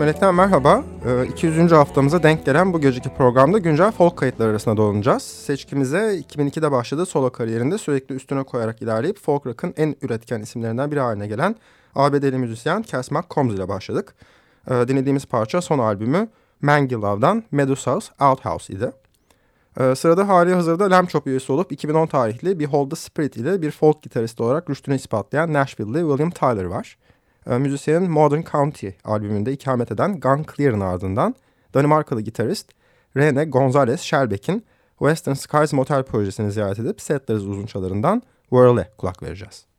Melek'ten merhaba. 200. Ee, haftamıza denk gelen bu geceki programda güncel folk kayıtları arasında dolanacağız. Seçkimize 2002'de başladığı solo kariyerinde sürekli üstüne koyarak ilerleyip folk rock'ın en üretken isimlerinden biri haline gelen ABD'li müzisyen Cass McCombs ile başladık. Ee, dinlediğimiz parça son albümü Mangy Love'dan Medusa's Outhouse idi. Ee, sırada hali hazırda Lamb Chop üyesi olup 2010 tarihli bir Hold the Spirit ile bir folk gitarist olarak rüştünü ispatlayan Nashville'li William Tyler var müzisyenin Modern County albümünde ikamet eden Gun Clear'ın ardından Danimarkalı gitarist Rene Gonzalez Shelbeck'in Western Skies Motel projesini ziyaret edip Settlers uzunçalarından Whirl'e kulak vereceğiz.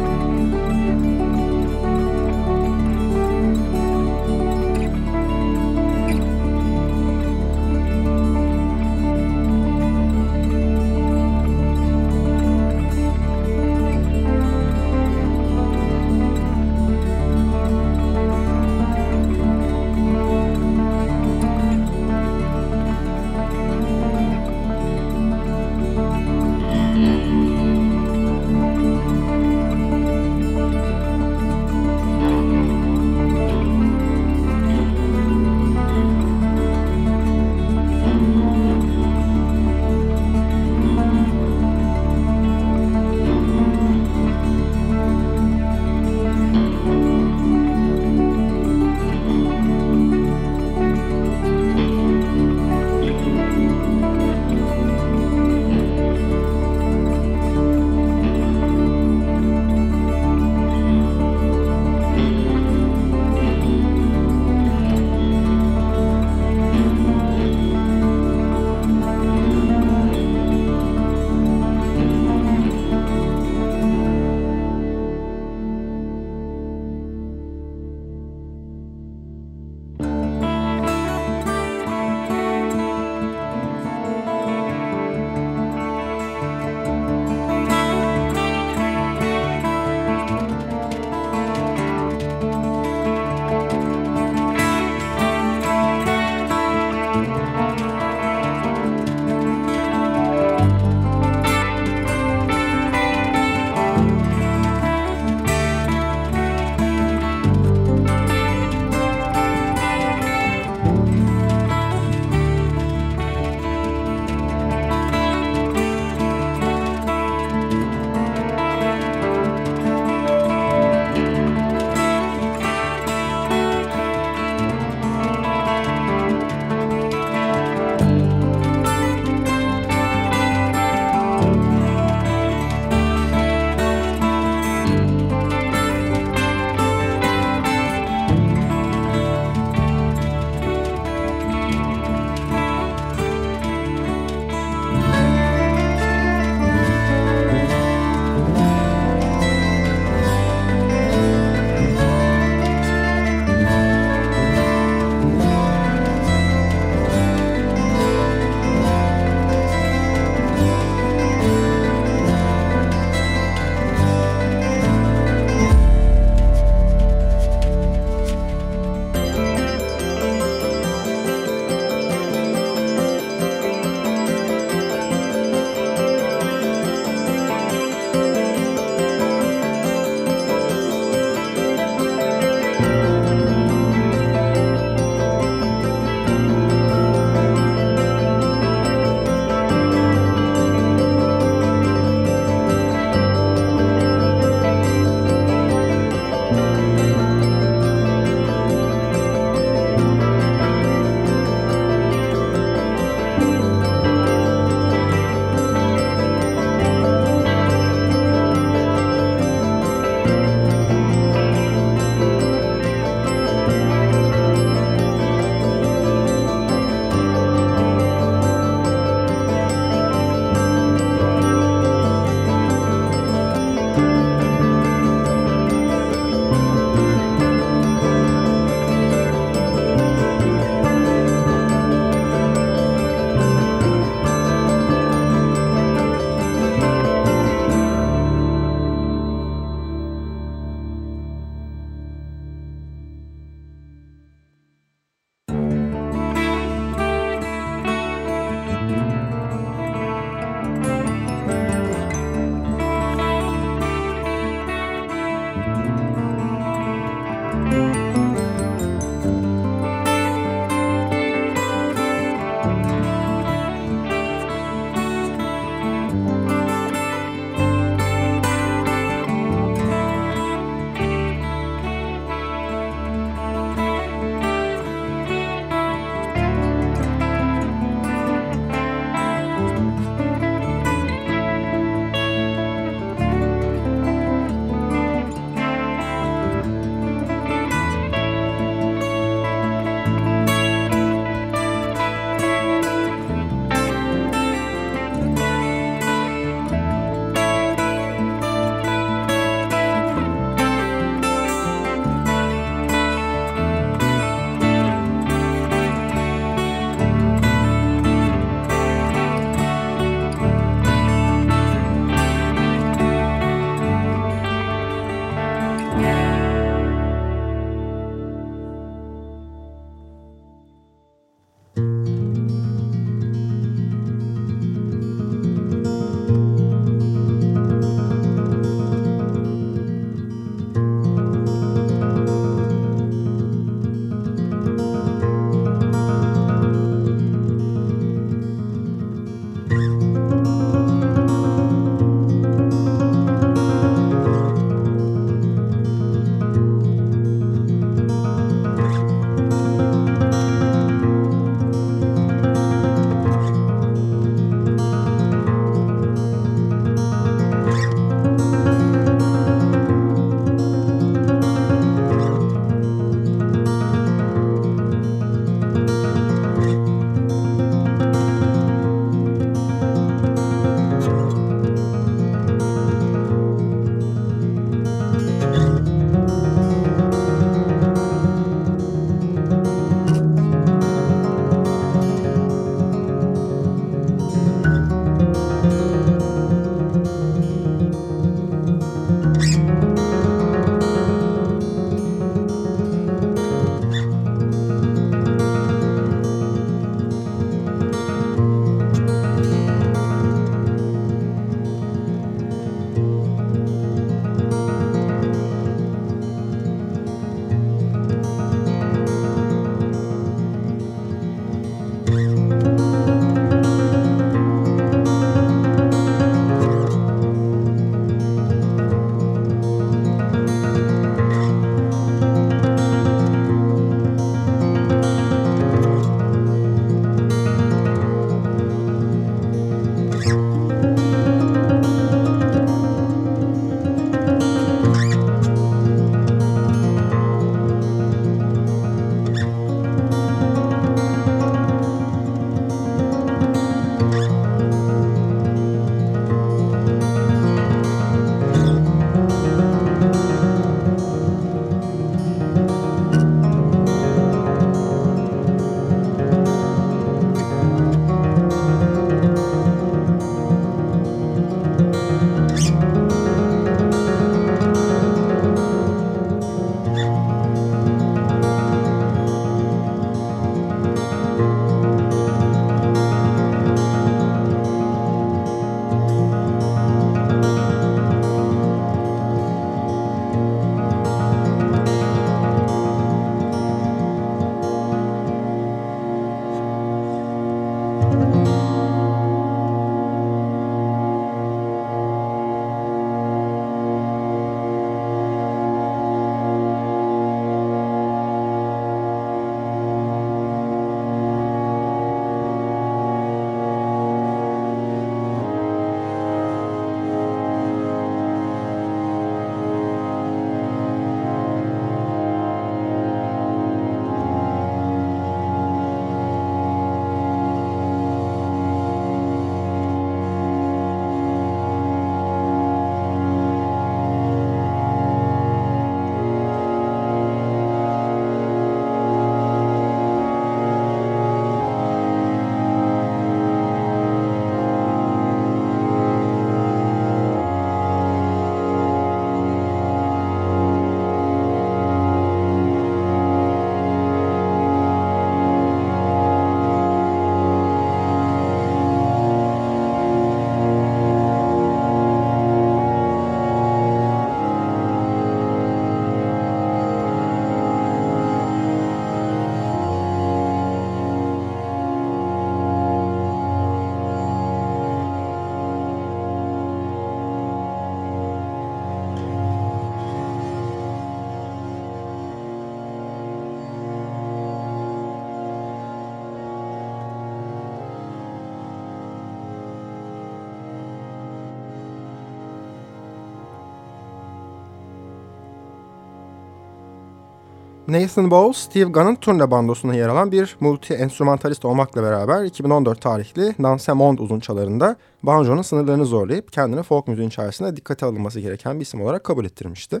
Nathan Bowles, Steve Gunn'ın turne bandosunda yer alan bir multi-enstrümantalist olmakla beraber 2014 tarihli Nance Monde uzunçalarında banjonun sınırlarını zorlayıp kendini folk müziğin içerisinde dikkate alınması gereken bir isim olarak kabul ettirmişti.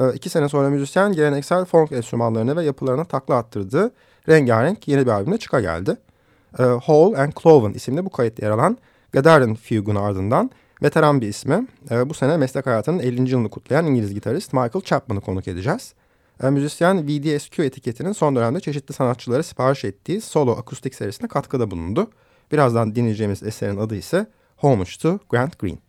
Ee, iki sene sonra müzisyen geleneksel folk enstrümanlarını ve yapılarına takla attırdığı rengarenk yeni bir albümle çıka geldi. Ee, Hall and Cloven isimli bu kayıtta yer alan Gagarin Fugue'un ardından veteran bir ismi. Ee, bu sene meslek hayatının 50. yılını kutlayan İngiliz gitarist Michael Chapman'ı konuk edeceğiz. Ee, müzisyen VDSQ etiketinin son dönemde çeşitli sanatçılara sipariş ettiği solo akustik serisine katkıda bulundu. Birazdan dinleyeceğimiz eserin adı ise Homage to Grant Green.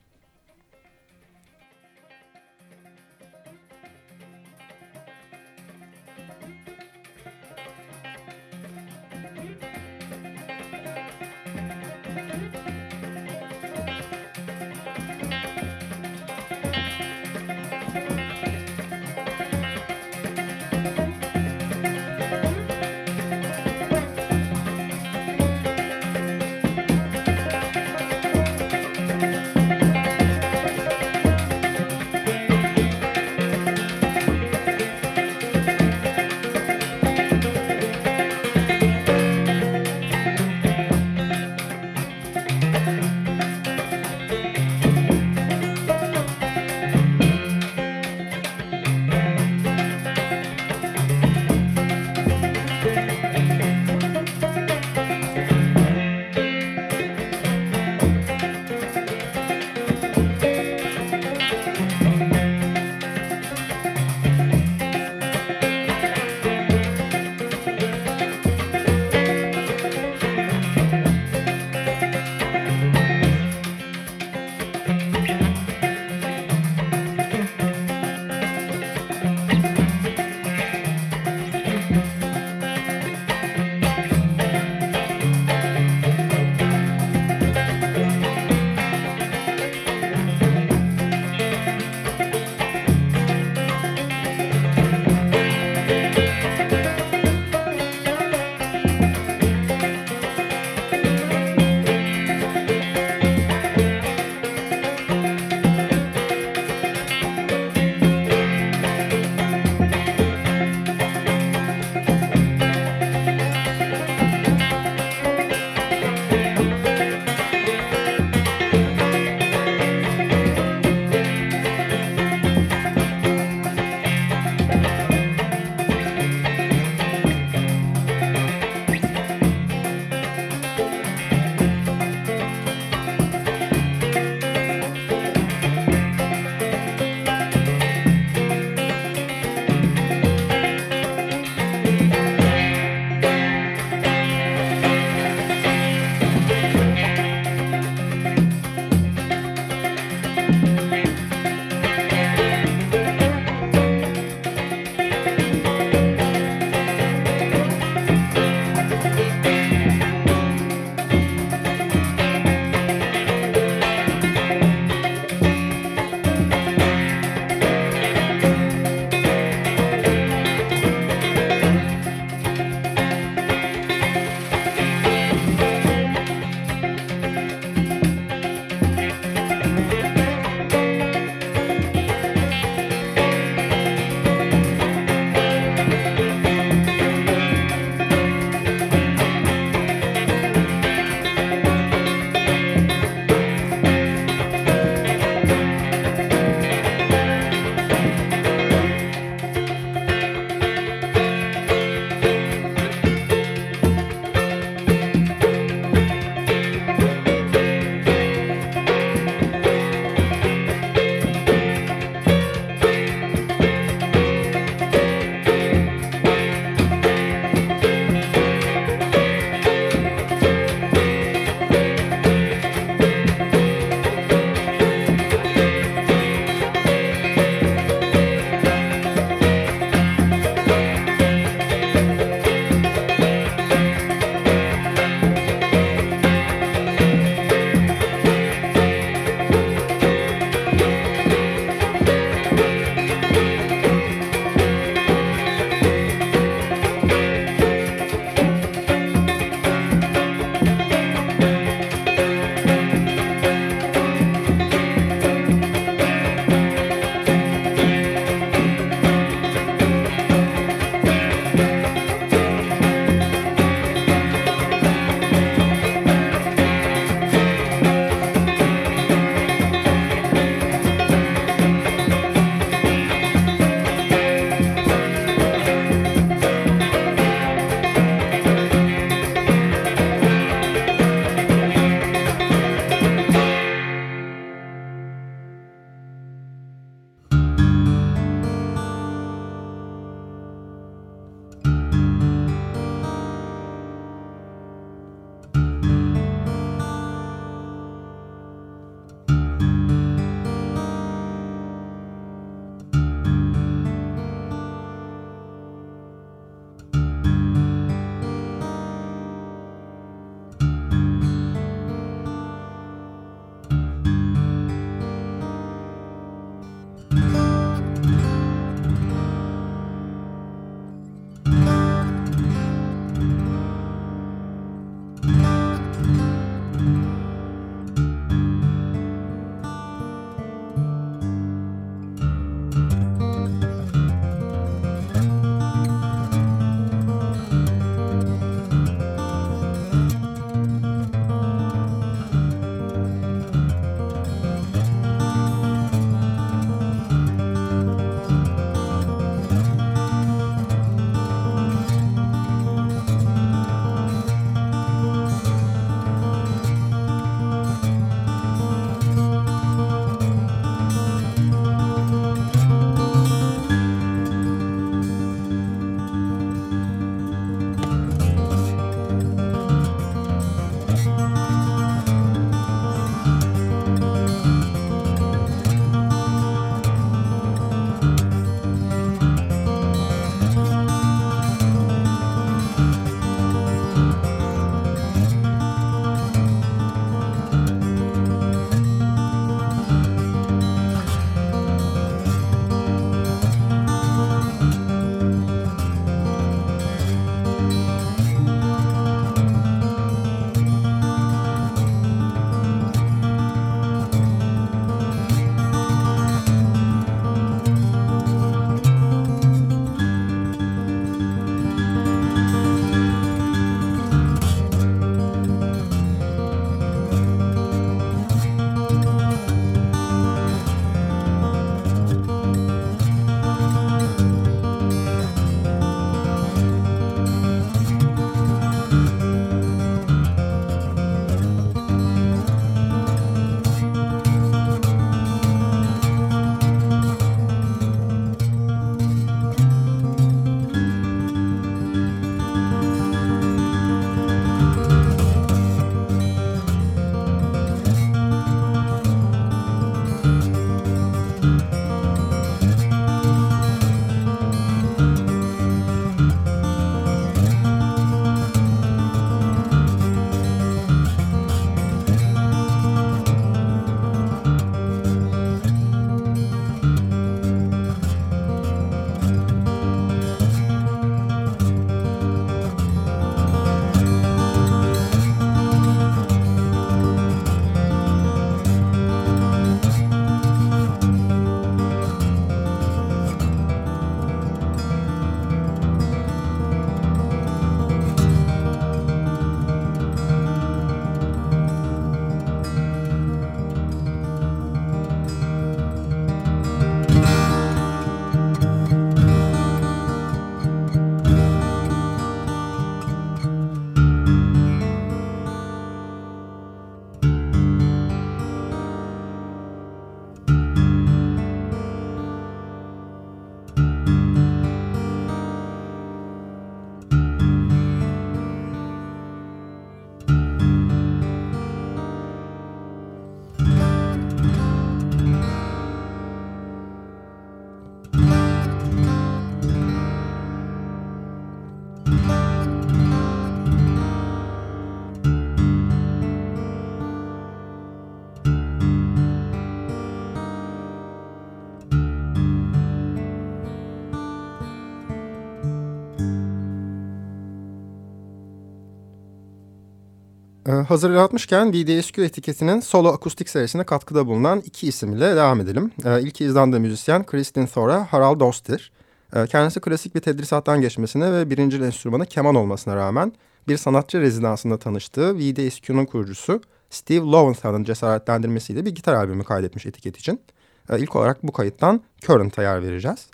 Hazırlatmışken VDSQ etiketinin solo akustik serisine katkıda bulunan iki isimle devam edelim. Ee, ilk İzlanda müzisyen Kristin Thora Harald Dostir. Ee, kendisi klasik bir tedrisattan geçmesine ve birinci enstrümanı keman olmasına rağmen bir sanatçı rezidansında tanıştığı VDSQ'nun kurucusu Steve Lowenthal'ın cesaretlendirmesiyle bir gitar albümü kaydetmiş etiket için. Ee, ilk olarak bu kayıttan Current'a yer vereceğiz.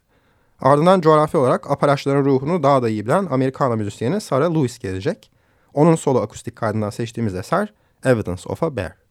Ardından coğrafi olarak Apalaçların ruhunu daha da iyi bilen Amerikana müzisyeni Sarah Lewis gelecek. Onun solo akustik kaydından seçtiğimiz eser Evidence of a Bear.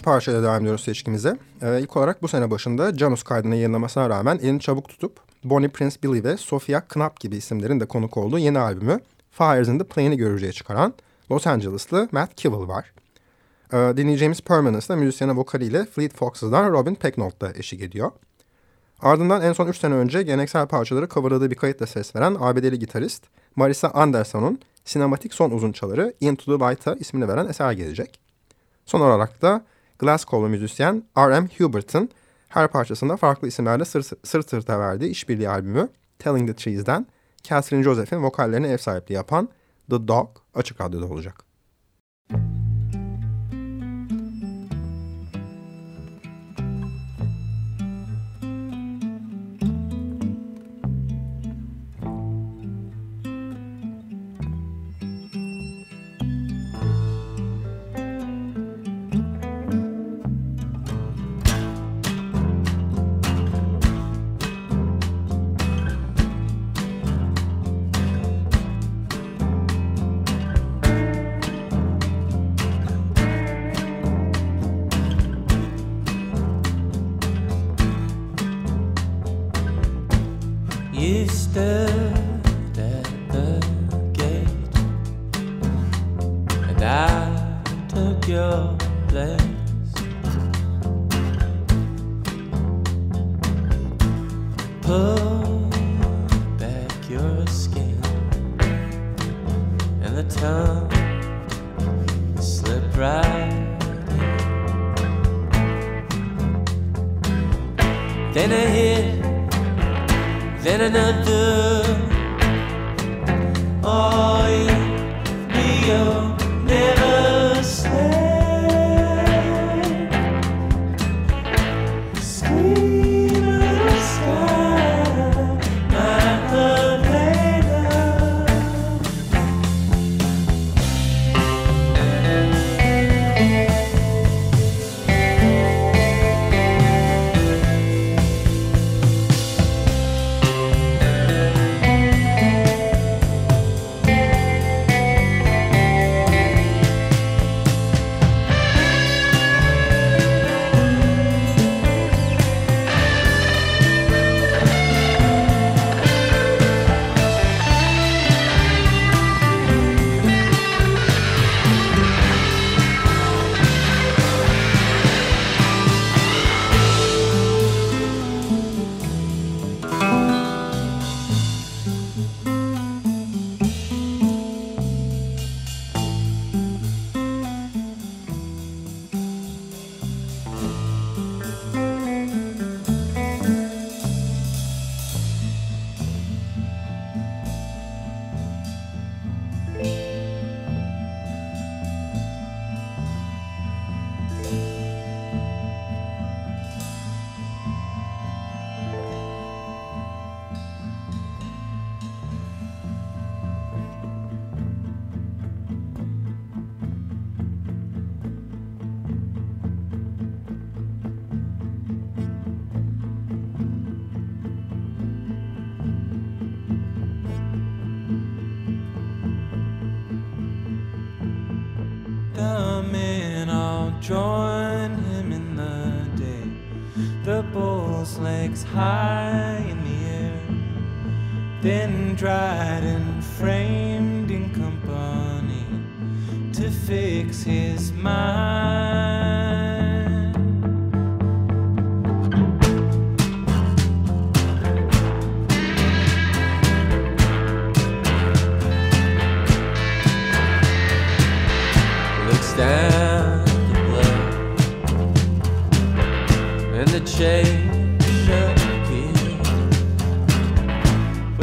Üç parçayla devam ediyoruz seçkimize. Ee, ilk olarak bu sene başında Janus kaydını yayınlamasına rağmen elini çabuk tutup Bonnie Prince Billy ve Sofia Knapp gibi isimlerin de konuk olduğu yeni albümü Fires in the Plane'i görücüye çıkaran Los Angeles'lı Matt Kivell var. Ee, dinleyeceğimiz Permanence'da müzisyene vokaliyle Fleet Foxes'dan Robin Pecknold da eşlik ediyor. Ardından en son 3 sene önce geleneksel parçaları coverladığı bir kayıtla ses veren ABD'li gitarist Marisa Anderson'un sinematik son uzunçaları Into the Light'a ismini veren eser gelecek. Son olarak da Glasgow'lu müzisyen R.M. Hubert'ın her parçasında farklı isimlerle sır, sır sırta verdiği işbirliği albümü Telling the Trees'den Catherine Joseph'in vokallerine ev sahipliği yapan The Dog açık radyoda olacak.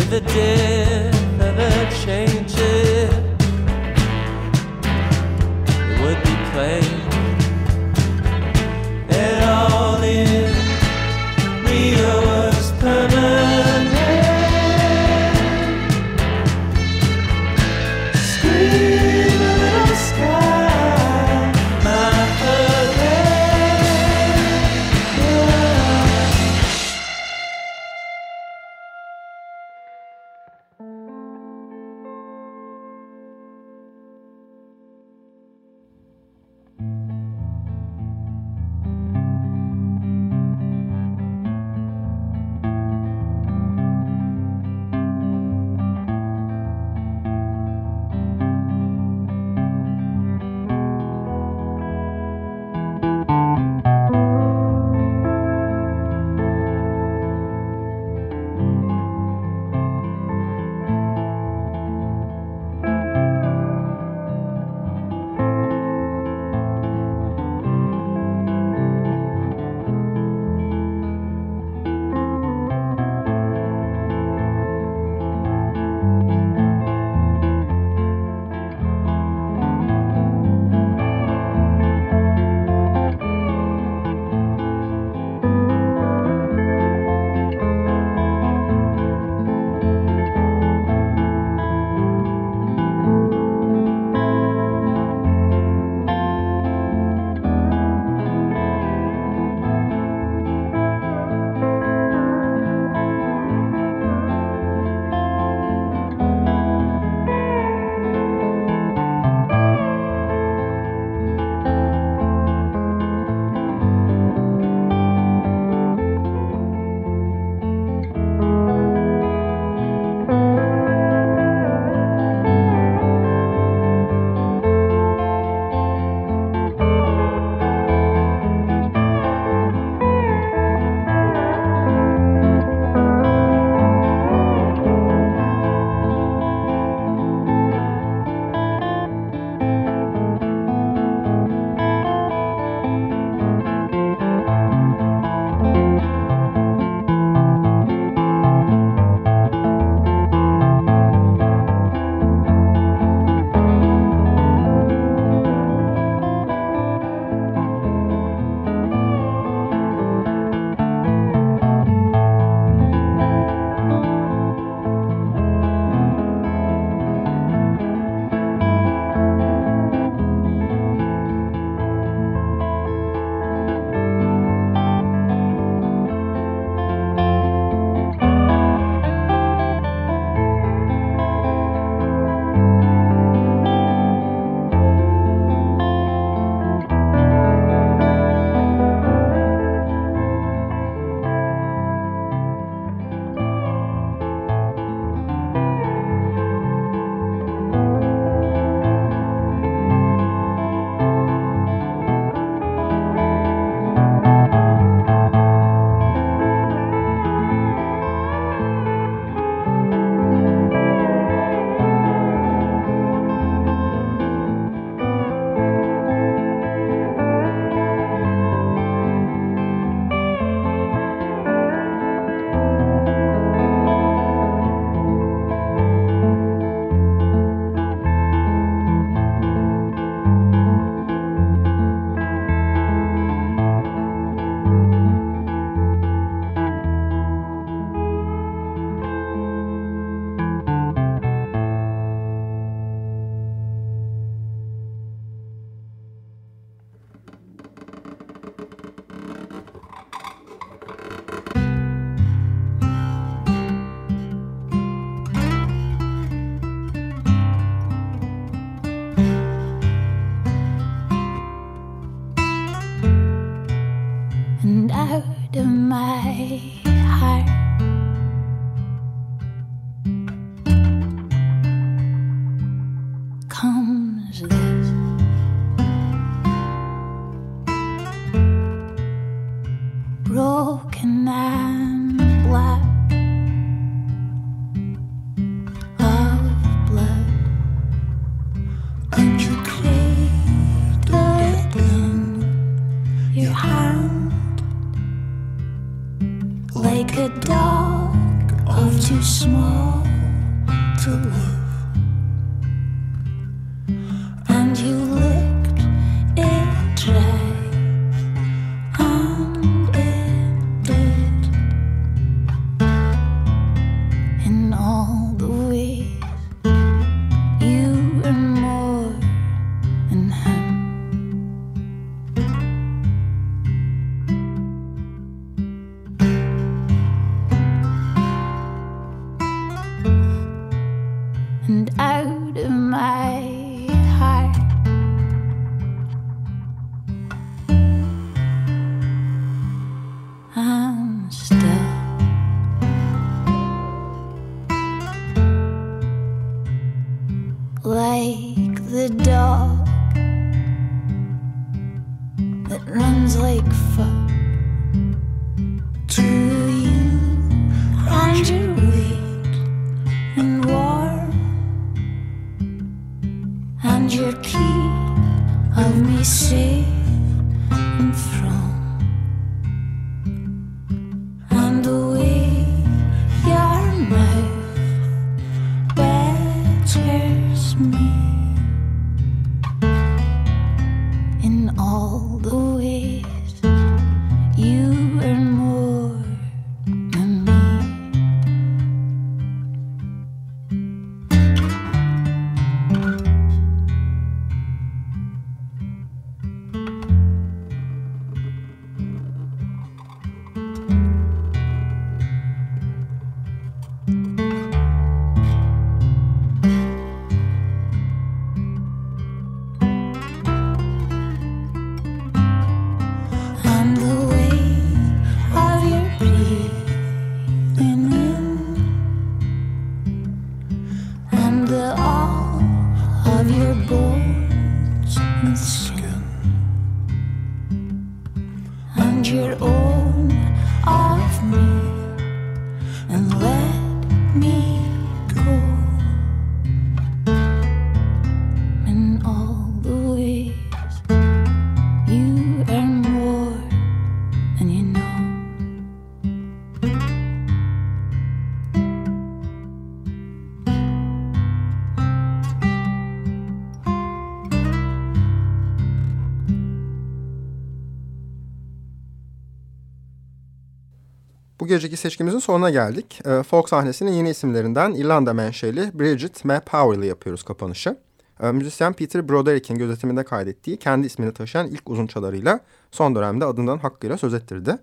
The death of a changes. Bu geceki seçkimizin sonuna geldik. E, folk sahnesinin yeni isimlerinden İrlanda menşeli Bridget McPower ile yapıyoruz kapanışı. E, müzisyen Peter Broderick'in gözetiminde kaydettiği kendi ismini taşıyan ilk uzun çalarıyla son dönemde adından hakkıyla söz ettirdi.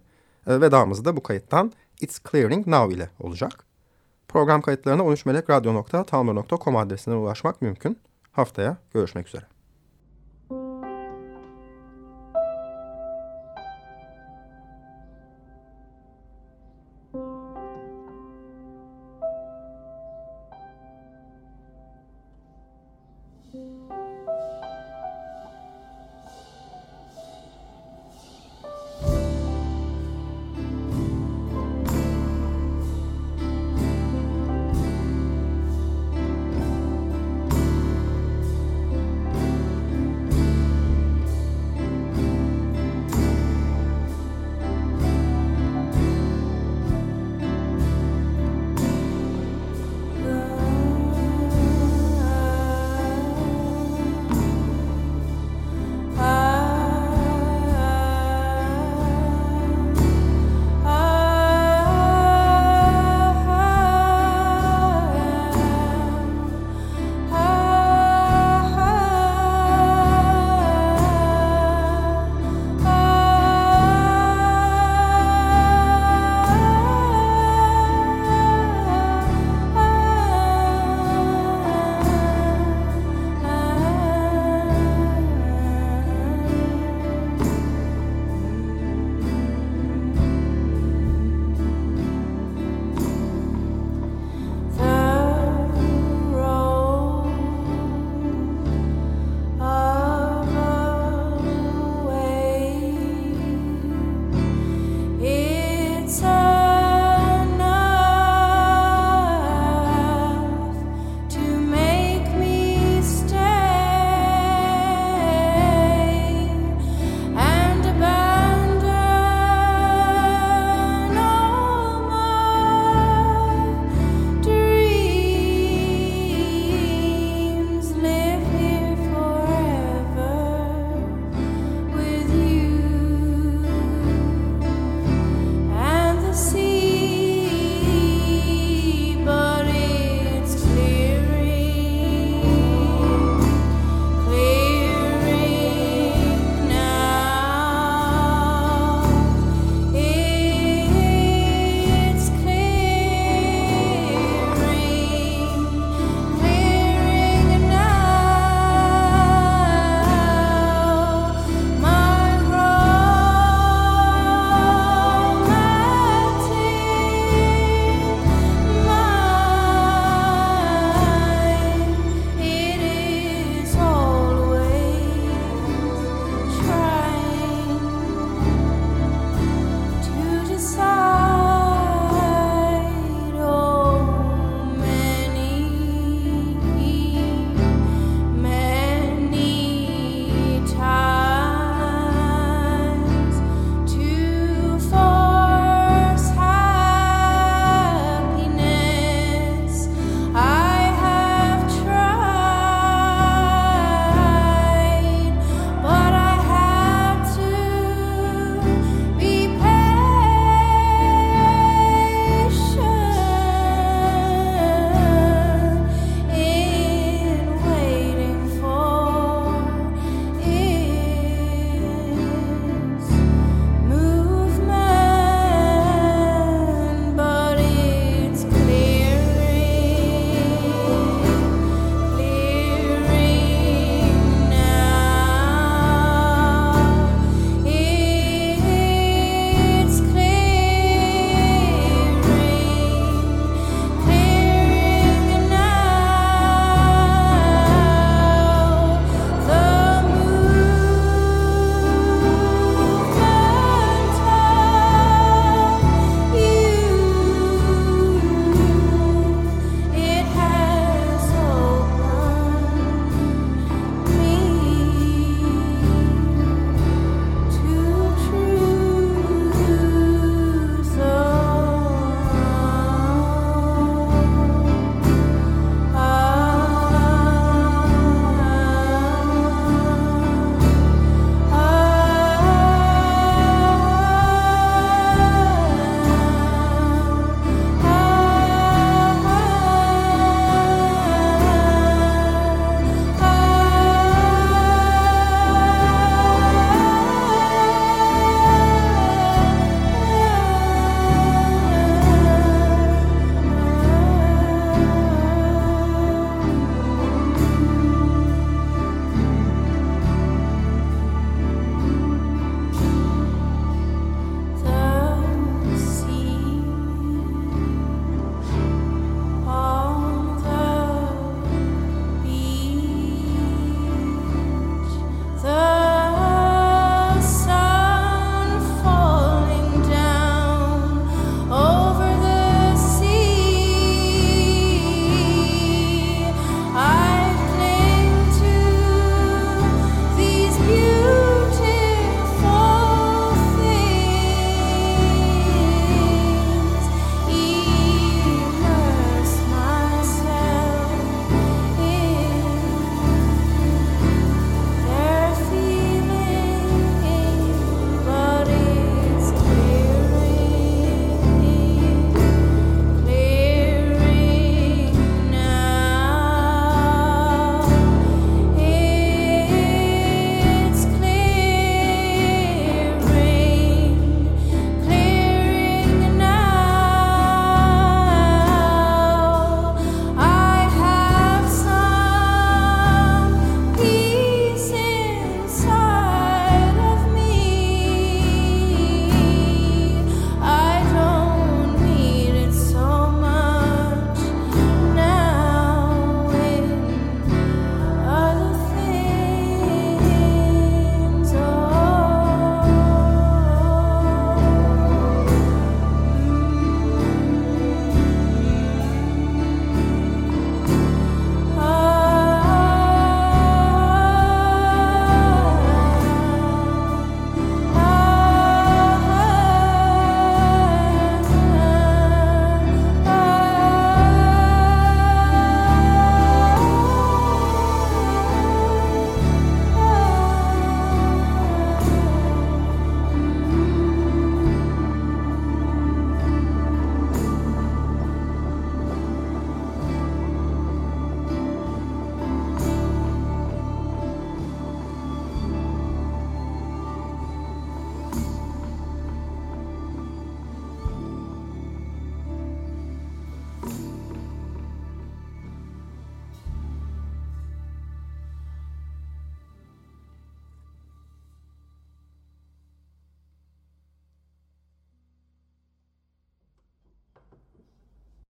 E, vedamız da bu kayıttan It's Clearing Now ile olacak. Program kayıtlarına 13melekradyo.tumblr.com adresinden ulaşmak mümkün. Haftaya görüşmek üzere.